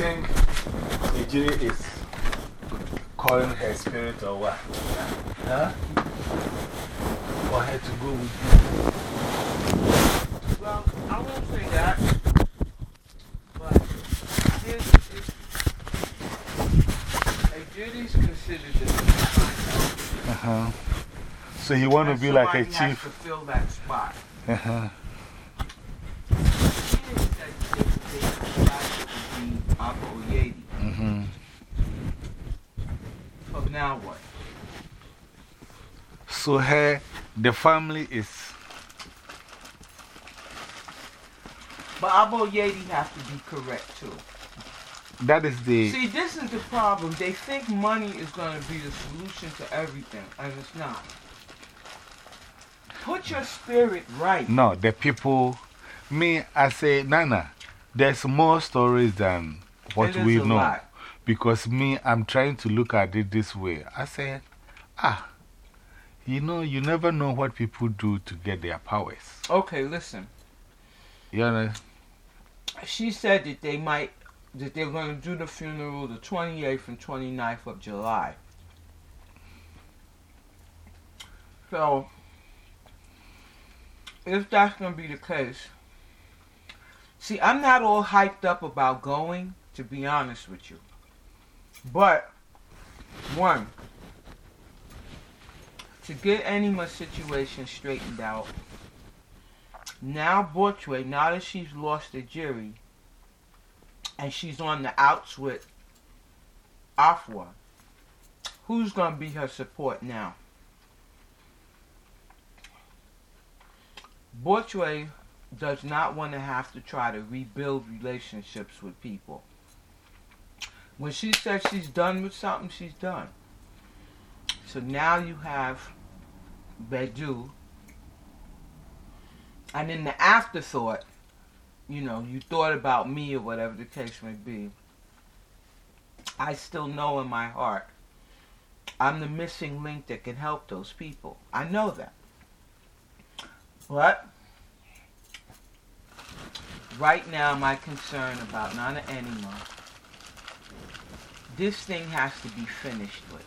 think Ejiri is calling her spirit or what? Huh? For her to go with you? Well, I won't say that. But here's, considered this uh -huh. So he want to be like a chief. to fill that spot. Uh -huh. Mm -hmm. So now what? So her, the family is. But Abo Yeti has to be correct too. That is the. See, this is the problem. They think money is going to be the solution to everything, and it's not. Put your spirit right. No, the people. Me, I say, Nana, there's more stories than what we know. Lot. Because me, I'm trying to look at it this way. I said, ah, you know, you never know what people do to get their powers. Okay, listen. You know? She said that they might, that they're going to do the funeral the 28th and 29th of July. So, if that's going to be the case, see, I'm not all hyped up about going, to be honest with you. But, one, to get Anima's situation straightened out, now Borchway, now that she's lost the jury, and she's on the outs with Afua, who's going to be her support now? Borchway does not want to have to try to rebuild relationships with people. When she says she's done with something, she's done. So now you have Bedu. And in the afterthought, you know, you thought about me or whatever the case may be. I still know in my heart I'm the missing link that can help those people. I know that. But right now, my concern about Nana Anima this thing has to be finished with.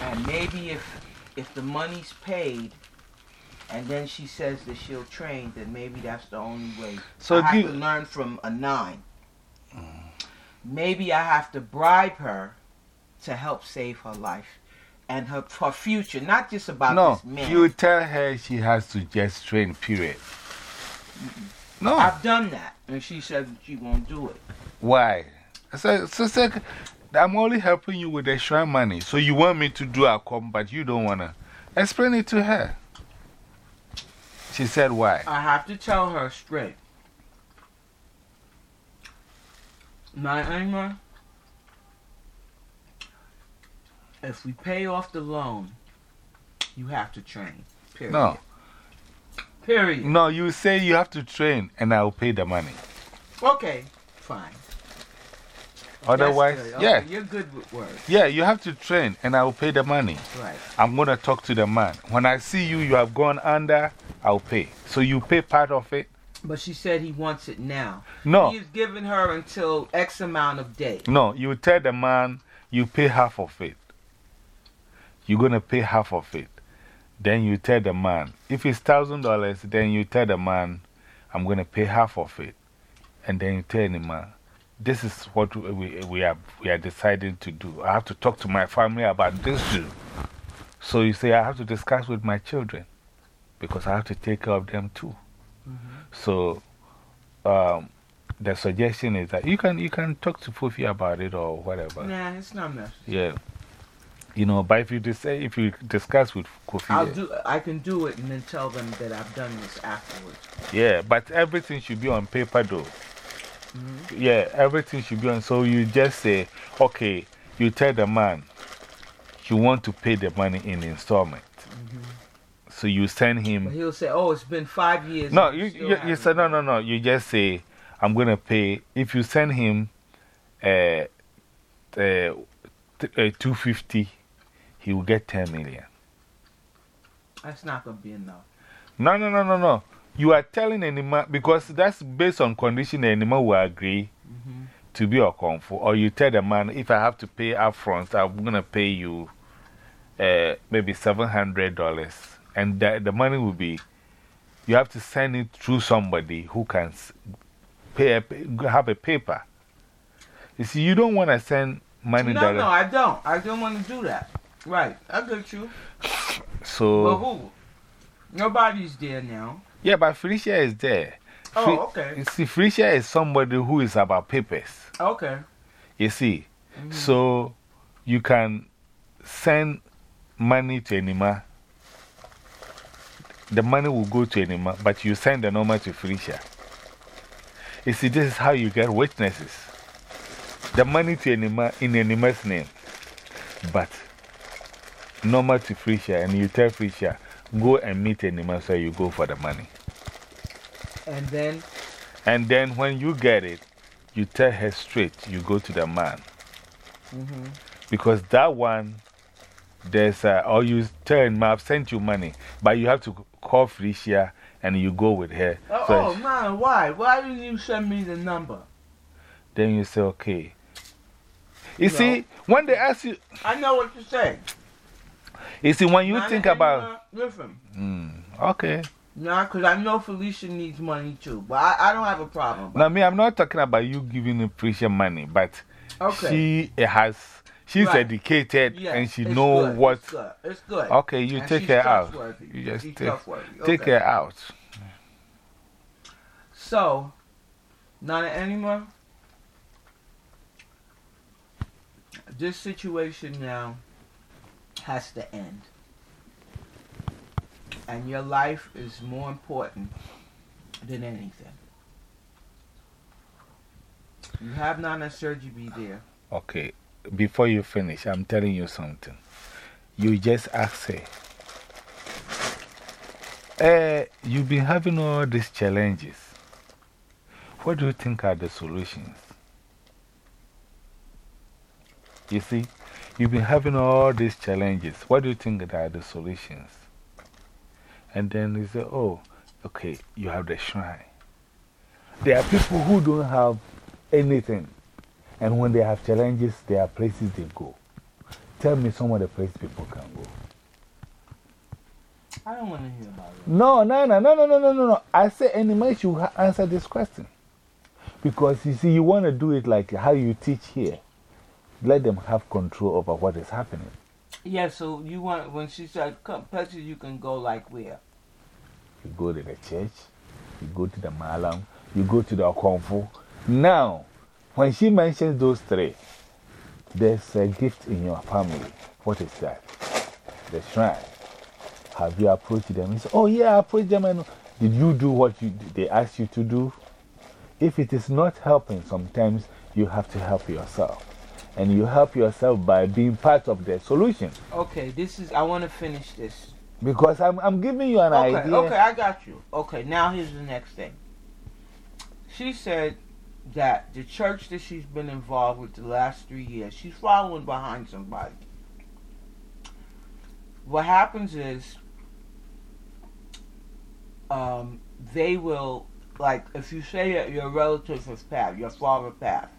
And maybe if if the money's paid and then she says that she'll train, then maybe that's the only way. So I have you, to learn from a nine. Maybe I have to bribe her to help save her life and her, her future, not just about no, this man. You tell her she has to just train, period. No. I've done that, and she said that she won't do it. Why? I said, so, I'm only helping you with the shrine money. So you want me to do a com, but you don't want to. Explain it to her. She said, Why? I have to tell her straight. My Emma, if we pay off the loan, you have to train. Period. No. Period. No, you say you have to train and I'll pay the money. Okay, fine. Otherwise, okay, yeah. You're good with words. Yeah, you have to train and I will pay the money. Right. I'm going to talk to the man. When I see you, you have gone under, I'll pay. So you pay part of it. But she said he wants it now. No. He's giving her until X amount of days. No, you tell the man you pay half of it. You're going to pay half of it. Then you tell the man, if it's $1,000, then you tell the man, I'm going to pay half of it. And then you tell the man, this is what we, we, are, we are deciding to do. I have to talk to my family about this too. So you say, I have to discuss with my children because I have to take care of them too. -hmm. So um, the suggestion is that you can, you can talk to Fufi about it or whatever. Nah, it's not necessary. Yeah. You know, but if you, if you discuss with Kofi, I'll do, I can do it and then tell them that I've done this afterwards. Yeah, but everything should be on paper though. Yeah, everything should be on. So you just say, okay, you tell the man you want to pay the money in installment. -hmm. So you send him. But he'll say, oh, it's been five years. No, you, you, you say, no, no, no. You just say, I'm going to pay. If you send him uh, uh, uh, 250, he will get 10 million. That's not going to be enough. No, no, no, no, no. You are telling Enima, because that's based on condition Enima will agree -hmm. to be a comfort, or you tell the man, if I have to pay upfront, I'm going to pay you uh, maybe $700. And the, the money will be, you have to send it through somebody who can pay a, have a paper. You see, you don't want to send money no. No, I don't. I don't want to do that. Right. I get you. So. But who? Nobody's there now. Yeah, but Felicia is there. Oh, okay. You see, Felicia is somebody who is about papers. Okay. You see, -hmm. so you can send money to Enima. The money will go to Enima, but you send the number to Felicia. You see, this is how you get witnesses. The money to Enima in Enima's name, but number to Felicia, and you tell Felicia, go and meet Enima so you go for the money. And then? And then when you get it, you tell her straight, you go to the man. -hmm. Because that one, there's a, or you tell him, I've sent you money, but you have to call Felicia and you go with her. Oh, so oh man, why? Why didn't you send me the number? Then you say, okay. You no. see, when they ask you. I know what you're saying. You see, when you Not think about. Mm, okay. Nah, because I know Felicia needs money too, but I, I don't have a problem. Now, me, I'm not talking about you giving Felicia money, but okay. she has. She's right. educated yes, and she knows what. It's good. It's good. Okay, you and take her out. You just she's take, okay. take her out. So, not anymore. this situation now has to end. And your life is more important than anything. You have not Sergi be there. Okay, before you finish, I'm telling you something. You just ask her. Uh, you've been having all these challenges. What do you think are the solutions? You see, you've been having all these challenges. What do you think are the solutions? And then you say, oh, okay, you have the shrine. There are people who don't have anything. And when they have challenges, there are places they go. Tell me some of the places people can go. I don't want to hear about it. No, no, no, no, no, no, no, no. I say, any anyway, you answer this question. Because you see, you want to do it like how you teach here. Let them have control over what is happening. Yeah, so you want, when she said come, places you can go like where? You go to the church, you go to the Malam, you go to the Okomfo. Now, when she mentions those three, there's a gift in your family. What is that? The shrine. Have you approached them? Oh, yeah, I approached them. And did you do what you, they asked you to do? If it is not helping, sometimes you have to help yourself. And you help yourself by being part of the solution. Okay, this is, I want to finish this. Because I'm, I'm giving you an okay, idea. Okay, I got you. Okay, now here's the next thing. She said that the church that she's been involved with the last three years, she's following behind somebody. What happens is, um, they will like if you say your relative passed, your father passed,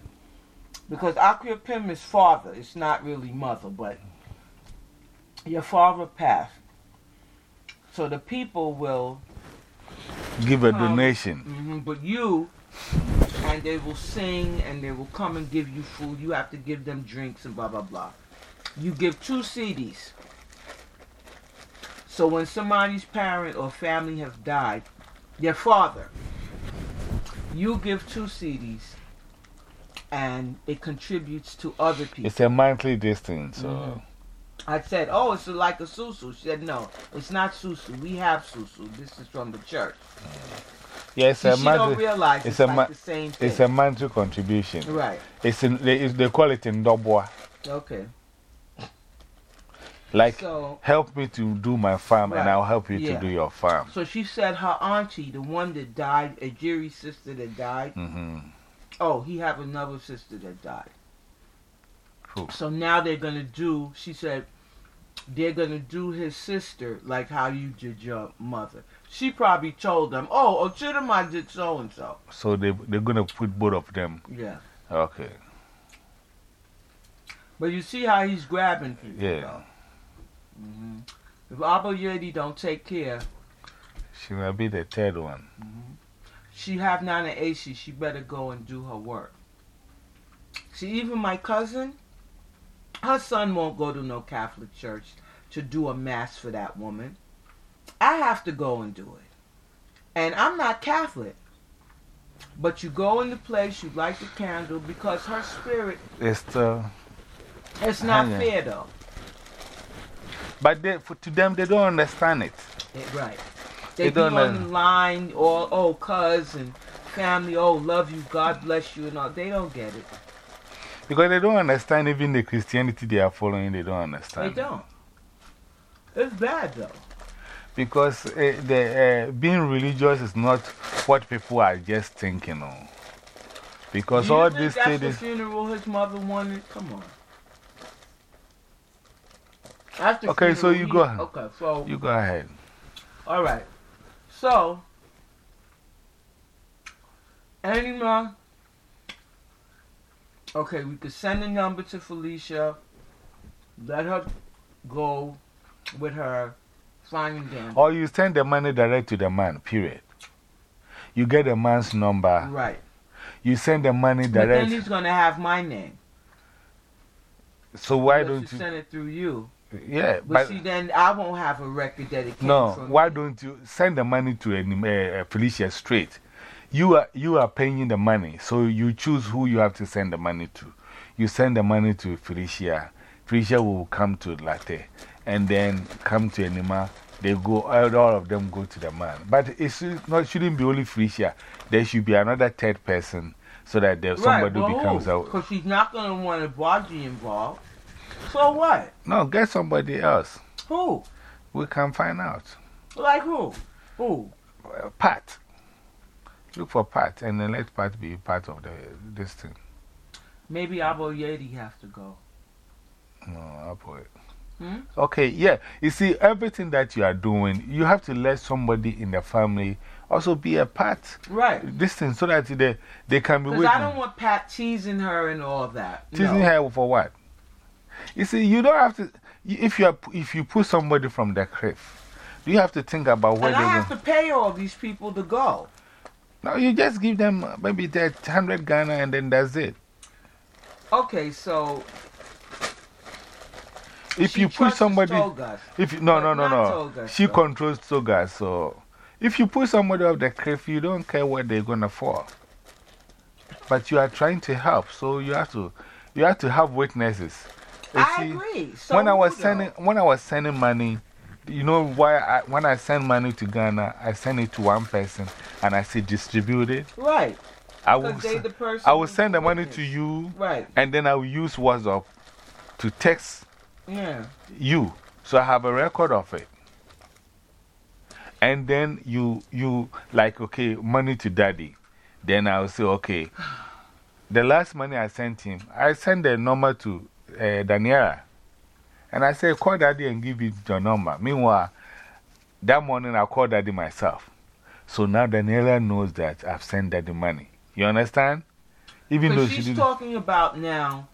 because Akria is father, it's not really mother, but your father passed. So the people will give a donation. Mm -hmm, but you, and they will sing and they will come and give you food. You have to give them drinks and blah, blah, blah. You give two cedis. So when somebody's parent or family have died, their father, you give two cedis and it contributes to other people. It's a monthly distance. So. Mm -hmm. I said, oh, it's like a susu. She said, no, it's not susu. We have susu. This is from the church. Yes, See, a she don't realize it's, it's a like the same thing. It's a monthly contribution. Right. It's in, they, they call it in Dobwa. Okay. Like, so, help me to do my farm right. and I'll help you yeah. to do your farm. So she said her auntie, the one that died, a Jerry sister that died. Mm -hmm. Oh, he have another sister that died. Cool. So now they're going to do, she said, they're going to do his sister like how you did your mother. She probably told them, oh, Ochidama did so and so. So they, they're going to put both of them. Yeah. Okay. But you see how he's grabbing people. Yeah. hmm If Abba Yedi don't take care, She might be the third one. She have Nana AC, she better go and do her work. See, even my cousin, her son won't go to no Catholic church to do a mass for that woman. I have to go and do it. And I'm not Catholic. But you go in the place, you light the candle because her spirit, It's still. it's not Hanging. fair though. But they, for, to them, they don't understand it. It- right. They be don't on know. the line, or oh, cuz and family, oh, love you, God bless you, and all. They don't get it. Because they don't understand even the Christianity they are following, they don't understand. They don't. It's bad though. Because uh, the, uh, being religious is not what people are just thinking of. Because all this that's thing the funeral his mother wanted? Come on. The Okay, so you he- go ahead. Okay, so You go ahead. all right. So, Anima. Okay, we could send a number to Felicia. Let her go with her flying down. Or you send the money direct to the man, period. You get the man's number. Right. You send the money direct. But then he's gonna have my name. So why don't you you? send it through you? Yeah, But, but see, then I won't have a record that it came no, from. why don't you send the money to uh, Felicia straight? You are, you are paying the money, so you choose who you have to send the money to. You send the money to Felicia. Felicia will come to Larteh and then come to Enima. They go, all all of them go to the man. But it should not, shouldn't be only Felicia. There should be another third person so that there, somebody right, becomes a. Because she's not going to want a body involved. So what? No, get somebody else. Who? We can find out. Like who? Who? Uh, Pat. Look for Pat and then let Pat be part of the, this thing. Maybe Abo Yeti has to go. No, I'll put it. Hmm? Okay, yeah. You see, everything that you are doing, you have to let somebody in the family also be a part. Right. This thing so that they, they can be with Because I don't want Pat teasing her and all that. Teasing no. her for what? You see, you don't have to. If you, are, if you put somebody from the cliff, you have to think about where And I have going. to pay all these people to go. No, you just give them maybe that 100 Ghana and then that's it. Okay, so. If you put somebody. Togas. If you, no, no, no, no. Toga, she so. controls Toga, so if you put somebody off the cliff, you don't care where they're gonna fall. But you are trying to help, so you have to, you have to have witnesses. You I see, agree. So when I was sending, when I was sending money, you know why? I, when I send money to Ghana, I send it to one person and I say distribute it. Right. I will, Because they s- the. I will send the money to you, Right. and then I will use WhatsApp to text Yeah. you. So I have a record of it. And then you, you like, okay, money to daddy. Then I'll say, okay, the last money I sent him, I sent the number to uh, Daniela. And I said, call daddy and give it your number. Meanwhile, that morning I called daddy myself. So now Daniela knows that I've sent daddy money. You understand? Even though Because she she's talking about now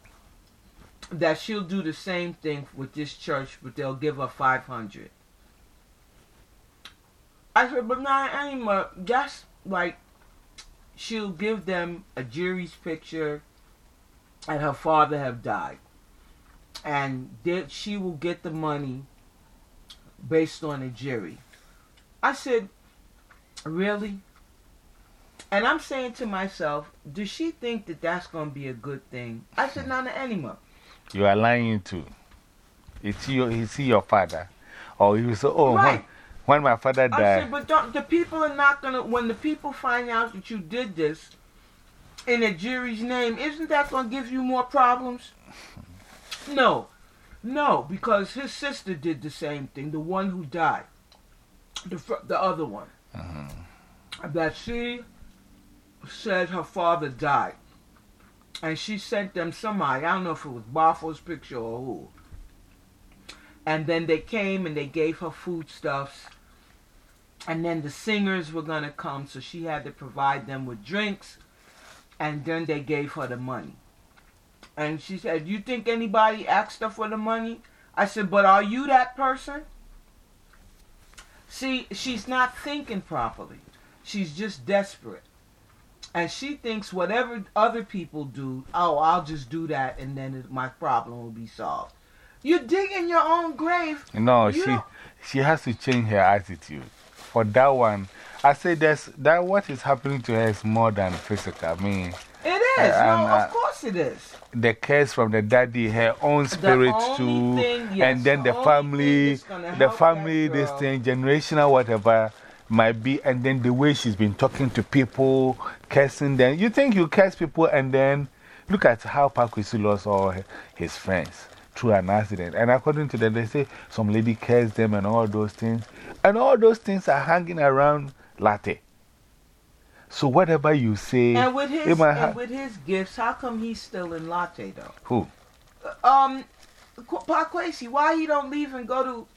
that she'll do the same thing with this church, but they'll give her 500. I said, but not anymore. That's like she'll give them a jury's picture and her father have died. And that she will get the money based on a jury. I said, really? And I'm saying to myself, does she think that that's going to be a good thing? I said, not anymore. You are lying too. Is he, your- is he your father? Or you say, oh, Right. when, when my father died. I said, but don't, the people are not going to, when the people find out that you did this in a jury's name, isn't that going to give you more problems? No. No, because his sister did the same thing, the one who died. The, the other one. Mm-hmm. That she said her father died. And she sent them somebody, I don't know if it was Barfo's picture or who. And then they came and they gave her foodstuffs. And then the singers were going to come, so she had to provide them with drinks. And then they gave her the money. And she said, You think anybody asked her for the money? I said, But are you that person? See, she's not thinking properly. She's just desperate. And she thinks whatever other people do, oh, I'll just do that and then it, my problem will be solved. You're digging your own grave. No, You she, don't- she has to change her attitude. For that one, I say that's, that what is happening to her is more than physical. I mean, It is. Uh, no, and, uh, of course it is. the curse from the daddy, her own spirit too, thing- yes, and then the the, family, the family, this thing, generational, whatever might be, and then the way she's been talking to people, cursing them. You think you curse people, and then look at how Pakwisi lost all his friends through an accident. And according to them, they say some lady cursed them and all those things. And all those things are hanging around Larteh. So whatever you say, And with his ha- and with his gifts, how come he's still in Larteh though? who? Um, Qu- Pakwesi, why he don't leave and go to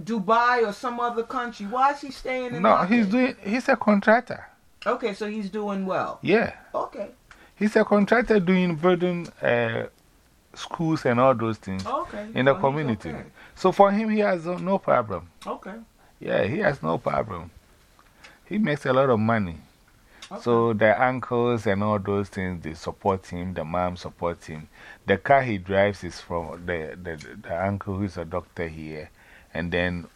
Dubai or some other country? Why is he staying in No, Larteh? he's doing, he's a contractor. Okay, so he's doing well. Yeah. Okay, He's a contractor doing building uh, schools and all those things okay. in the Well, community. okay. So for him, he has no problem. Okay. Yeah, he has no problem. He makes a lot of money. okay. So the uncles and all those things, they support him. The mom supports him. The car he drives is from the, the, the uncle who's a doctor here. And then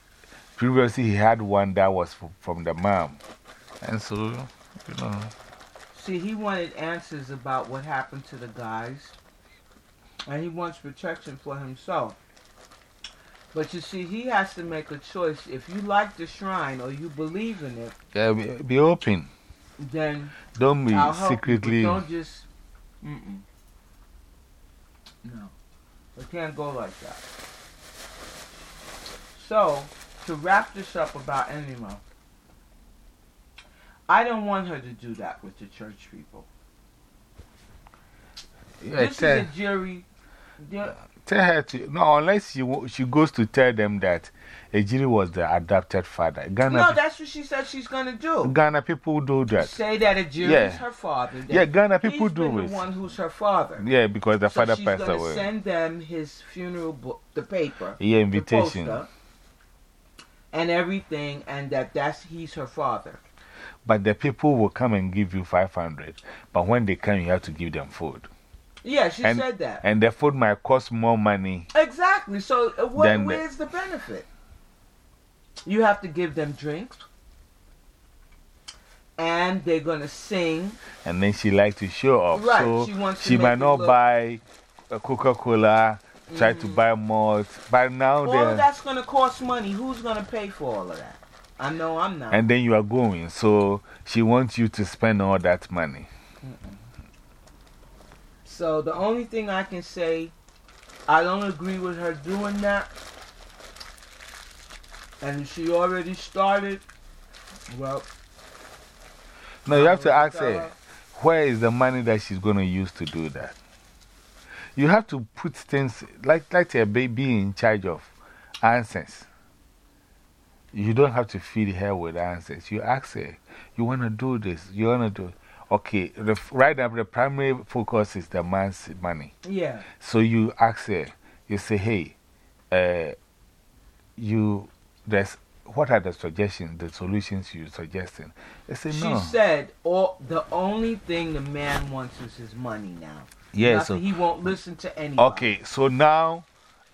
previously he had one that was from, from the mom. And so, you know. See, he wanted answers about what happened to the guys, and he wants protection for himself. But you see, he has to make a choice. If you like the shrine or you believe in it, Yeah, be, be open. then Don't be I'll help you, secretly. don't just. Mm-mm. No, it can't go like that. So, to wrap this up about Enima, I don't want her to do that with the church people. Yeah, this is a jury. Tell her to. No, unless she, she goes to tell them that Ejiri was the adopted father. Ghana, No, that's what she said she's going to do. Ghana people do that. Say that a jury Yeah. is her father. Yeah, Ghana people do been it. the one who's her father. Yeah, because the so father she's passed gonna send them his funeral book, the paper, Yeah, the invitation. poster, and everything, and that that's he's her father. But the people will come and give you 500. But when they come, you have to give them food. Yeah, she And- said that. And the food might cost more money. exactly. So uh, what, Then the- where's the benefit? You have to give them drinks, and they're gonna sing. And then she likes to show off. Right, So she wants to she might not buy a Coca Cola, try to Mhm. buy more. But now All of that's gonna cost money. Who's gonna pay for all of that? I know I'm not. And then you are going. So she wants you to spend all that money. So the only thing I can say, I don't agree with her doing that. And she already started. Well, No, you have to ask her where is the money that she's going to use to do that. You have to put things like, like a baby in charge of answers. You don't have to feed her with answers. You ask her, you want to do this, you want to do. Okay, the, right now the primary focus is the man's money. Yeah. So you ask her, you say, hey, uh, you, there's, what are the suggestions, the solutions you're suggesting? They say, She said, all, the only thing the man wants is his money now. Yeah, Nothing- so, he won't listen to anybody. okay, so now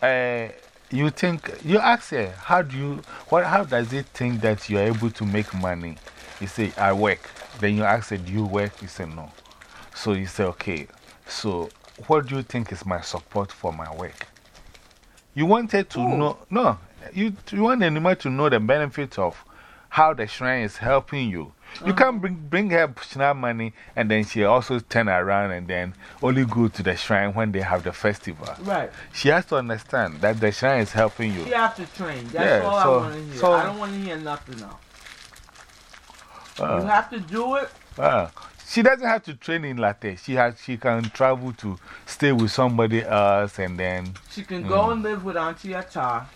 uh, you think, you ask her, how do you, what, how does it think that you are able to make money? You say, I work. Then you ask do you work? You say, no. So you say, okay, so what do you think is my support for my work? You wanted to Who? know, no, you, you want Anima to know the benefit of how the shrine is helping you. You can't oh. bring, bring her shrine money and then she also turn around and then only go to the shrine when they have the festival. Right. She has to understand that the shrine is helping you. She have to train. That's Yeah, all so- I want to hear. so- I don't want to hear nothing else. Uh, you have to do it. uh, She doesn't have to train in Larteh. She, has, she can travel to stay with somebody else and then. She can go Mm. and live with Auntie Atar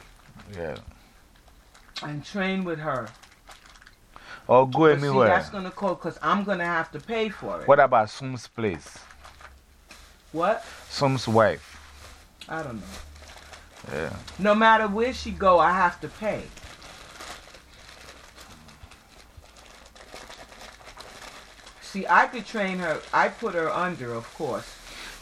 Yeah. and train with her. Or go But see, anywhere. that's going to cost because I'm going to have to pay for it. What about Sum's place? What? Sum's wife. I don't know. Yeah. No matter where she go, I have to pay. See, I could train her. I put her under, of course.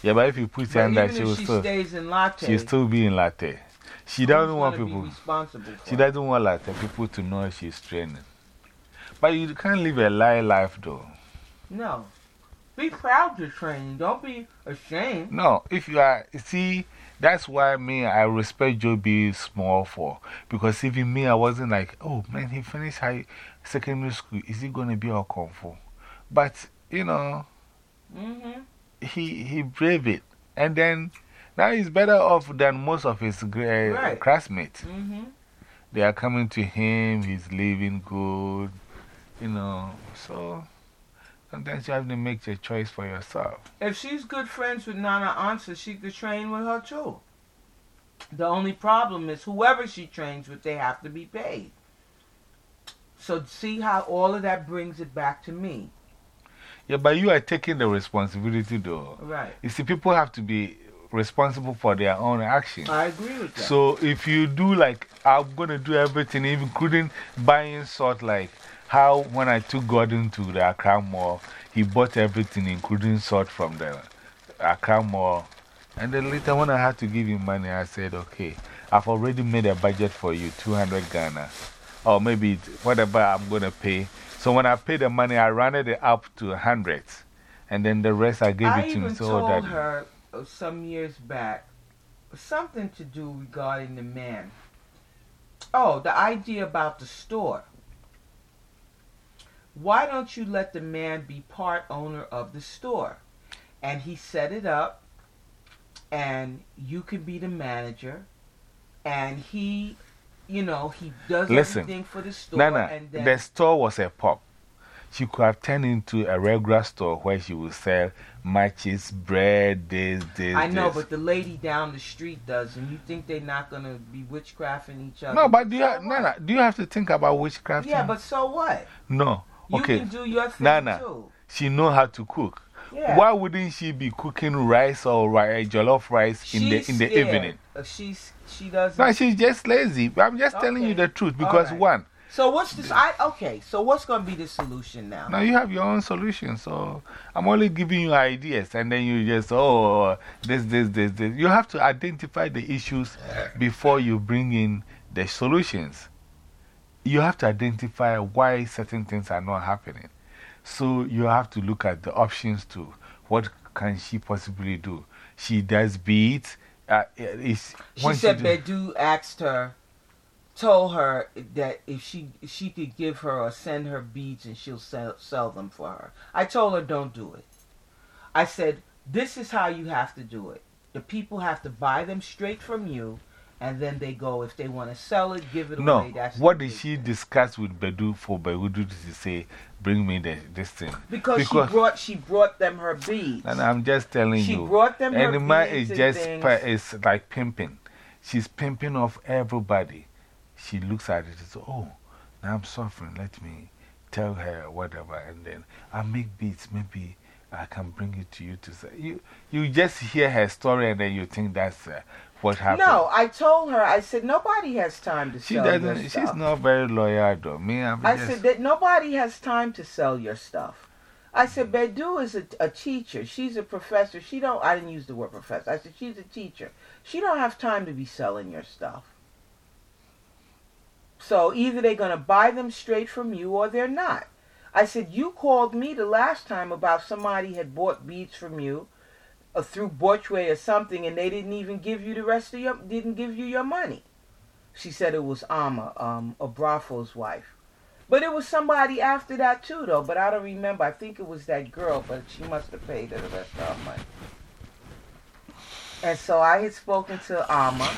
Yeah, but if you put her under, even she if will she still, stays in Larteh, she'll still be in Larteh. She doesn't want people. Be responsible for She doesn't want Larteh people to know she's training. But you can't live a lie life though. No. Be proud to train. Don't be ashamed. No, if you are, see, that's why me, I respect Joe B. Small for. Because even me, I wasn't like, oh man, he finished high secondary school. Is he going to be all Kung Fu? But, you know, Mm-hmm. he, he braved it. And then now he's better off than most of his Right. classmates. Mm-hmm. They are coming to him, he's living good, you know. So sometimes you have to make your choice for yourself. If she's good friends with Nana Ansa, she could train with her too. The only problem is whoever she trains with, they have to be paid. So see how all of that brings it back to me. Yeah, but you are taking the responsibility though. Right. You see, people have to be responsible for their own actions. I agree with that. So if you do like, I'm going to do everything, including buying salt, like how when I took Gordon to the Accra Mall, he bought everything, including salt from the Accra Mall. And then later, when I had to give him money, I said, okay, I've already made a budget for you, 200 Ghana. Or maybe whatever I'm going to pay. So when I paid the money, I rounded it up to 100. And then the rest I gave I it to him. even So told that her some years back something to do regarding the man. Oh, the idea about the store. Why don't you let the man be part owner of the store? And he set it up, and you can be the manager, and he, you know, he does Listen, everything for the store. Nana, and then, the store was a pub. She could have turned into a regular store where she would sell matches, bread, this, this. I know, this. but the lady down the street does, and you think they're not gonna be witchcrafting each other? No, but do you, So. Nana, do you have to think about witchcraft? Yeah, but so what? No. You Okay. can do your thing Nana. too. She know how to cook. Yeah. Why wouldn't she be cooking rice or ri jollof rice in the, in the scared. evening? Uh, she's she doesn't. No, she's just lazy. I'm just telling you the truth because, Alright. one, so what's this? I okay. So what's gonna be the solution now? now you have your own solution. So I'm only giving you ideas and then you just, oh, this, this, this, this. You have to identify the issues before you bring in the solutions. You have to identify why certain things are not happening. So you have to look at the options too. What can she possibly do? She does beats. Uh, is, She said do- Bedu asked her, told her that if she if she could give her or send her beads and she'll sell sell them for her. I told her don't do it. I said this is how you have to do it. The people have to buy them straight from you, and then they go if they want to sell it, give it No. away. That's What did she thing. discuss with Bedu for Bedu to say, bring me the, this thing? Because, because- she brought she brought them her beads. And I'm just telling she you. She brought them her And the man beads is just, is like pimping. She's pimping off everybody. She looks at it and says, Oh, now I'm suffering. Let me tell her whatever. And then I make beads. Maybe I can bring it to you to say. You, you just hear her story and then you think that's uh, what happened. No, I told her. I said nobody has time to She sell your doesn't, she's stuff. not very loyal though. Me, I'm I just. said that nobody has time to sell your stuff. I said Bedu is a, a teacher. She's a professor. She don't. I didn't use the word professor. I said she's a teacher. She don't have time to be selling your stuff. So either they're gonna buy them straight from you or they're not. I said you called me the last time about somebody had bought beads from you, uh, through Borchway or something, and they didn't even give you the rest of your didn't give you your money. She said it was Amma, um, Abrafo's wife. But it was somebody after that too, though. But I don't remember. I think it was that girl, but she must have paid her the rest of her money. And so I had spoken to Alma,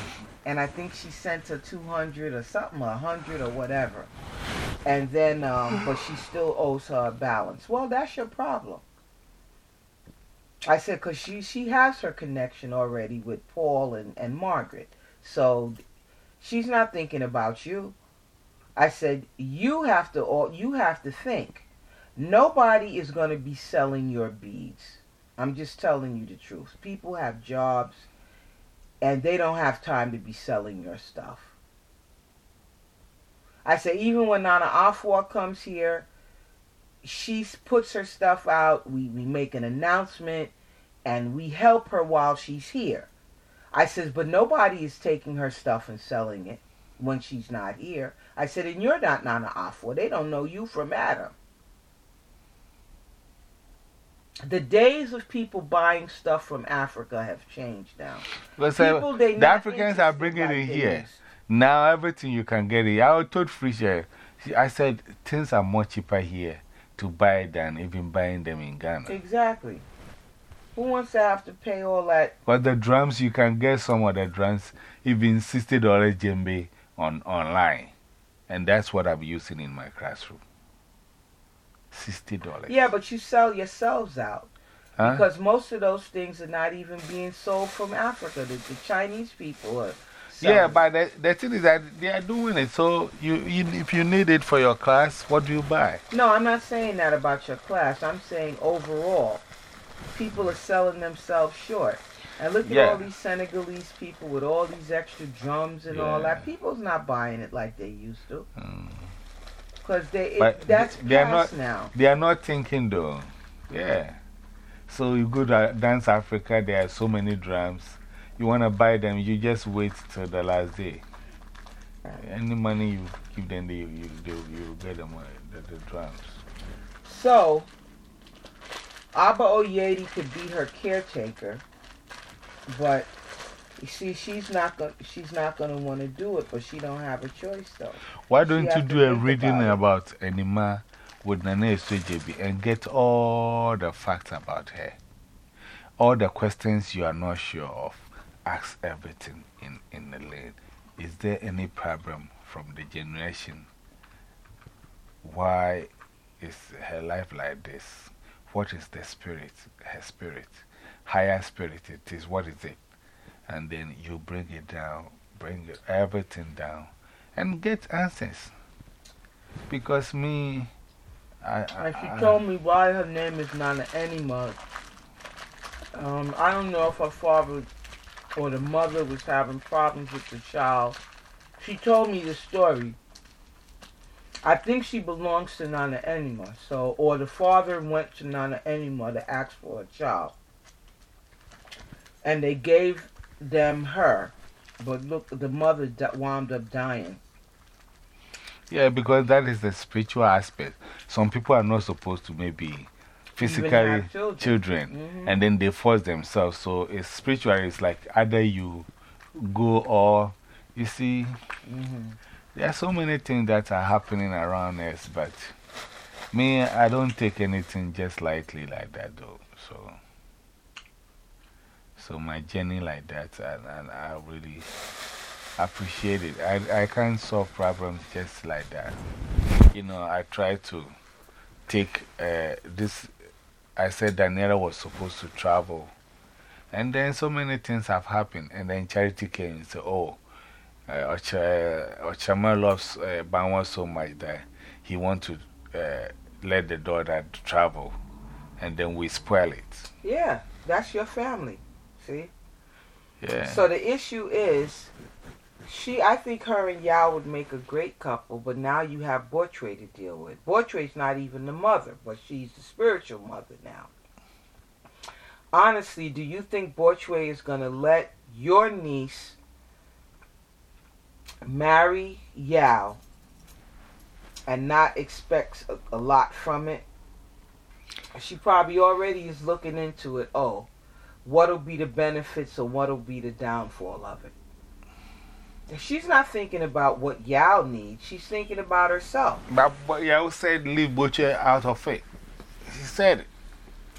and I think she sent her two hundred or something, a hundred or whatever. And then, um, but she still owes her a balance. Well, that's your problem. I said, because she, she has her connection already with Paul and, and Margaret. So she's not thinking about you. I said, you have to, all you have to think. Nobody is going to be selling your beads. I'm just telling you the truth. People have jobs and they don't have time to be selling your stuff. I say, even when Nana Afua comes here, she puts her stuff out. We, we make an announcement and we help her while she's here. I says, but nobody is taking her stuff and selling it when she's not here. I said, and you're not Nana Afua. They don't know you from Adam. The days of people buying stuff from Africa have changed now. But people, the Africans are bringing it here. Now everything you can get it. I told Frisha, I said things are more cheaper here to buy than even buying them in Ghana. Exactly. Who wants to have to pay all that? But the drums, you can get some of the drums, even $60 djembe on, online. And that's what I'm using in my classroom. $60. Yeah, but you sell yourselves out. Because most of those things are not even being sold from Africa. The, the Chinese people are. Yeah, but the, the thing is that they are doing it. So you, you, if you need it for your class, what do you buy? No, I'm not saying that about your class. I'm saying overall, people are selling themselves short. And look at all these Senegalese people with all these extra drums and all that. People's not buying it like they used to. Mm. Because they, that's they are not, now. They are not thinking though. Yeah. So you go to Dance Africa, there are so many drums. You want to buy them, you just wait till the last day. Uh, any money you give them, they, you, they, you get them, the, the drums. So, Abba Oyedi could be her caretaker, but you see, she's not going. She's not going to want to do it, but she don't have a choice, though. Why don't you do a reading about, about Anima with Nana JB and get all the facts about her, all the questions you are not sure of? Ask everything in in the lane. Is there any problem from the generation? Why is her life like this? What is the spirit? Her spirit, higher spirit. It is what is it? and then you bring it down, bring everything down, and get answers. Because me, I. And she I, told me why her name is Nana Anima. Um, I don't know if her father or the mother was having problems with the child. She told me the story. I think she belongs to Nana Anima. So, or the father went to Nana Anima to ask for a child. And they gave them her. But look, the mother wound up dying. Yeah, because that is the spiritual aspect. Some people are not supposed to maybe physically children, children -hmm. and then they force themselves. So it's spiritual, it's like either you go or you see, -hmm. there are so many things that are happening around us, but me, I don't take anything just lightly like that, though. So. So my journey like that, and, and I really appreciate it. I, I can't solve problems just like that. You know, I try to take uh, this. I said Daniela was supposed to travel. And then so many things have happened. And then Charity came and said, Oh, uh, Ochama loves uh, Banwa so much that he wants to uh, let the daughter travel. And then we spoil it. Yeah, that's your family. See? Yeah. So the issue is, she, I think her and Yao would make a great couple, but now you have Bortre to deal with. Bortre's not even the mother, but she's the spiritual mother now. Honestly, do you think Bortre is going to let your niece marry Yao and not expect a, a lot from it? She probably already is looking into it. Oh, what'll be the benefits or what'll be the downfall of it. She's not thinking about what Yao needs. She's thinking about herself. But, but Yao said leave Butcher out of it. She said it.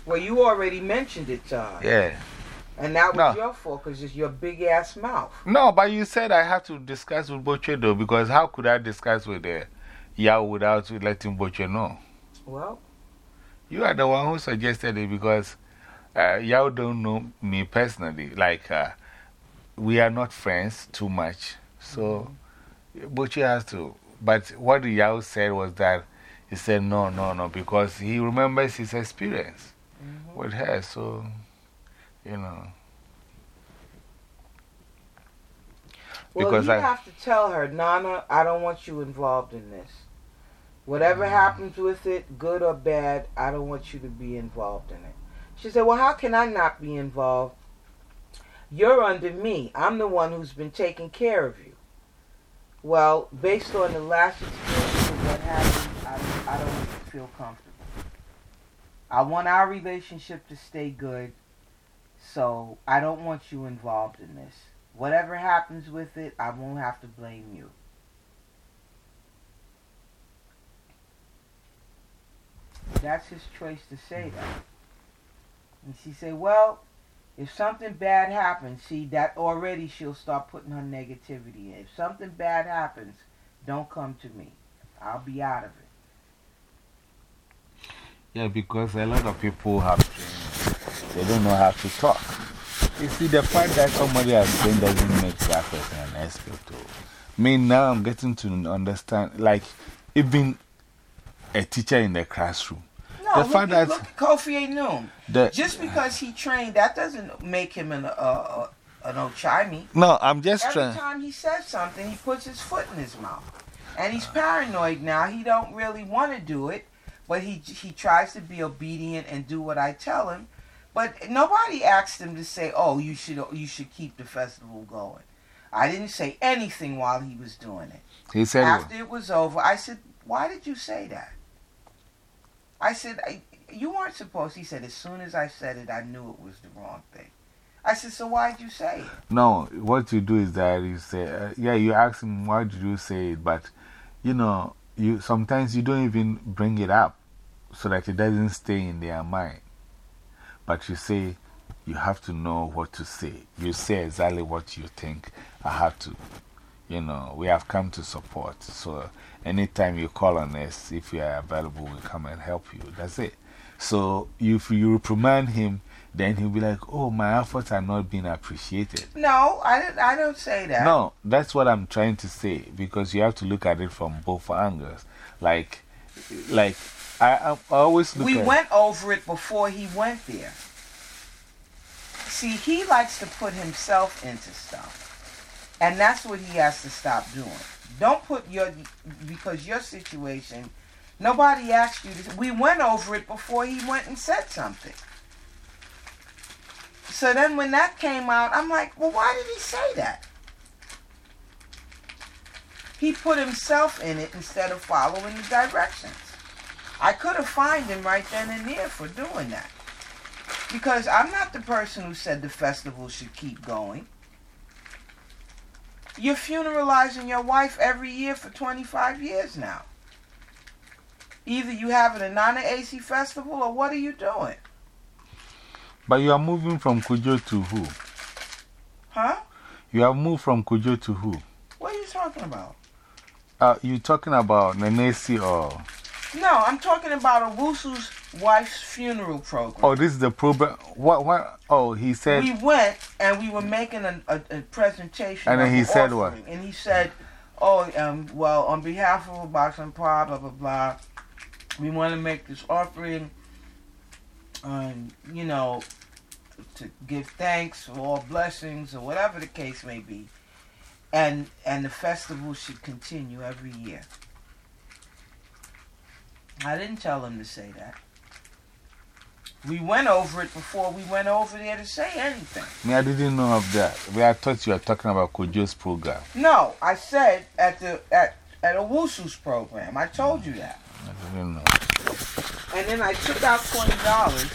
Well, you already mentioned it to her. Yeah. And that was no. your fault because it's your big ass mouth. No, but you said I have to discuss with Butcher though, because how could I discuss with uh, Yao without letting Butcher know? Well, you are the one who suggested it because uh, y'all don't know me personally. Like, uh, we are not friends too much. So, -hmm. but you has to. But what Yao said was that he said, no, no, no, because he remembers his experience -hmm. with her. So, you know. Well, because you I, have to tell her, Nana, I don't want you involved in this. Whatever mm. happens with it, good or bad, I don't want you to be involved in it. She said, Well, how can I not be involved? You're under me. I'm the one who's been taking care of you. Well, based on the last experience of what happened, I, I don't feel comfortable. I want our relationship to stay good, so I don't want you involved in this. Whatever happens with it, I won't have to blame you. That's his choice to say that. And she said, well, if something bad happens, see, that already she'll start putting her negativity in. If something bad happens, don't come to me. I'll be out of it. Yeah, because a lot of people have trained, they don't know how to talk. You see, the fact that somebody has trained doesn't make that person an expert. I mean, now I'm getting to understand, like, even a teacher in the classroom. No, the fact that look at Kofi Noon. Just because he trained, that doesn't make him an, uh, uh, an Okyeame. No, I'm just Every trying. Every time he says something, he puts his foot in his mouth. And he's paranoid now. He don't really want to do it, but he, he tries to be obedient and do what I tell him. But nobody asked him to say, oh, you should, you should keep the festival going. I didn't say anything while he was doing it. He said After it was over, I said, why did you say that? I said, I, you weren't supposed. He said, as soon as I said it, I knew it was the wrong thing. I said, so why'd you say it? No, what you do is that you say, uh, yeah, you ask him, why did you say it? But, you know, you, sometimes you don't even bring it up so that it doesn't stay in their mind. But you say, you have to know what to say. You say exactly what you think I have to. You know, we have come to support. So anytime you call on us, if you are available, we come and help you. That's it. So if you reprimand him, then he'll be like, oh, my efforts are not being appreciated. No, I, don't, I don't say that. No, that's what I'm trying to say because you have to look at it from both angles. Like, like I, I always look We went over it before he went there. See, he likes to put himself into stuff. And that's what he has to stop doing. Don't put your, because your situation, nobody asked you to, we went over it before he went and said something. So then when that came out, I'm like, well, why did he say that? He put himself in it instead of following the directions. I could have fined him right then and there for doing that. Because I'm not the person who said the festival should keep going. You're funeralizing your wife every year for 25 years now. Either you having a Nana AC festival or what are you doing? But you are moving from Kojo to who? Huh? You have moved from Kojo to who? What are you talking about? Uh, you talking about Nanesi or? No, I'm talking about Owusu's wife's funeral program. Oh, this is the program. What? What? Oh, he said. We went and we were making a, a, a presentation. And then he said what? And he said, Oh, um, well, on behalf of Boxing Pride, blah, blah, blah, we want to make this offering, um, you know, to give thanks for all blessings or whatever the case may be. And, and the festival should continue every year. I didn't tell him to say that. We went over it before we went over there to say anything. Me, I didn't know of that. I thought you were talking about Kojo's program. No, I said at the at at Owusu's program. I told you that. I didn't know. And then I took out twenty dollars